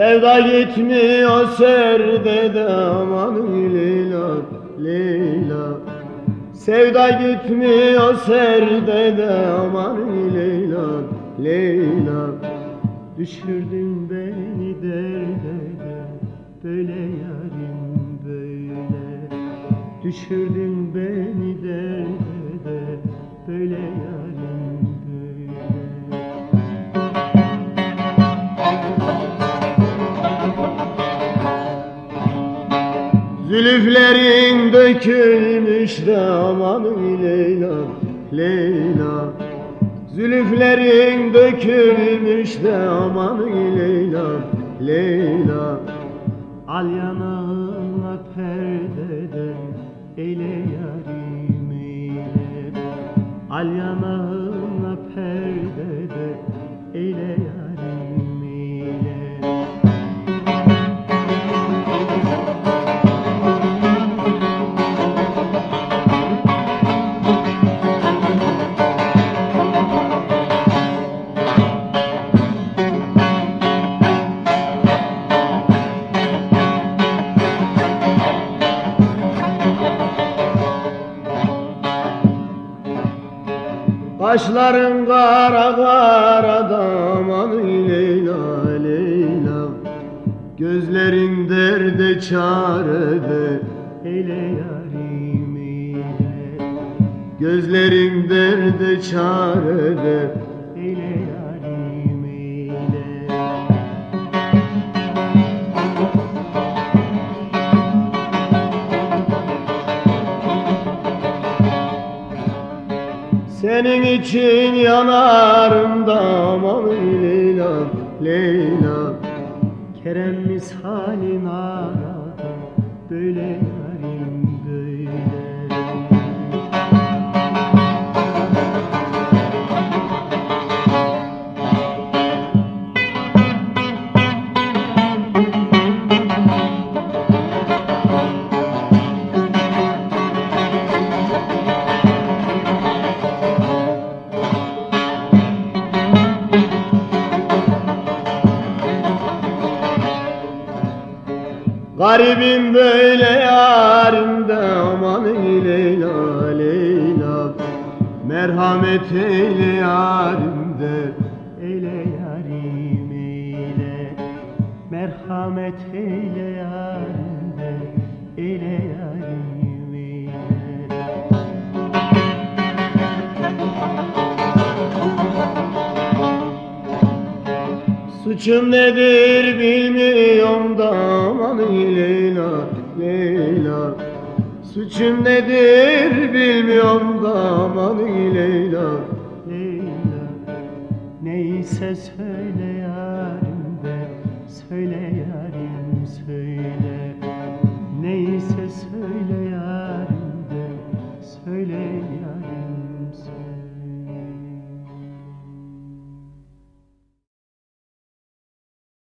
Sevda gitmiyor serde de aman Leyla Leyla. Sevda gitmiyor serde de aman Leyla Leyla. Düşürdün beni derde de böyle yarim böyle. Düşürdün beni derde de böyle Zülüflerin dökülmüş de aman Leyla Leyla. Zülüflerin dökülmüş de aman Leyla Leyla. Al yanağına perdede eyle yarim eyle. Al yanağına perdede Kaşların kara kara daman Leyla Leyla. Gözlerin derde çarede Eyle yarim eyle Gözlerin derde çarede Eyle Senin için yanarım da Leyla Leyla. Kerem mishalin arada böyle Garibim böyle yarimde aman Leyla Leyla. Merhamet eyle yarimde Eyle yarim eyle. Merhamet eyle yarimde Eyle yarim Suçum nedir bilmiyorum Leyla. Suçum nedir bilmiyorum da aman Leyla. Leyla Neyse söyle yarim de Söyle yarim söyle. Neyse söyle yarim de Söyle yarim söyle.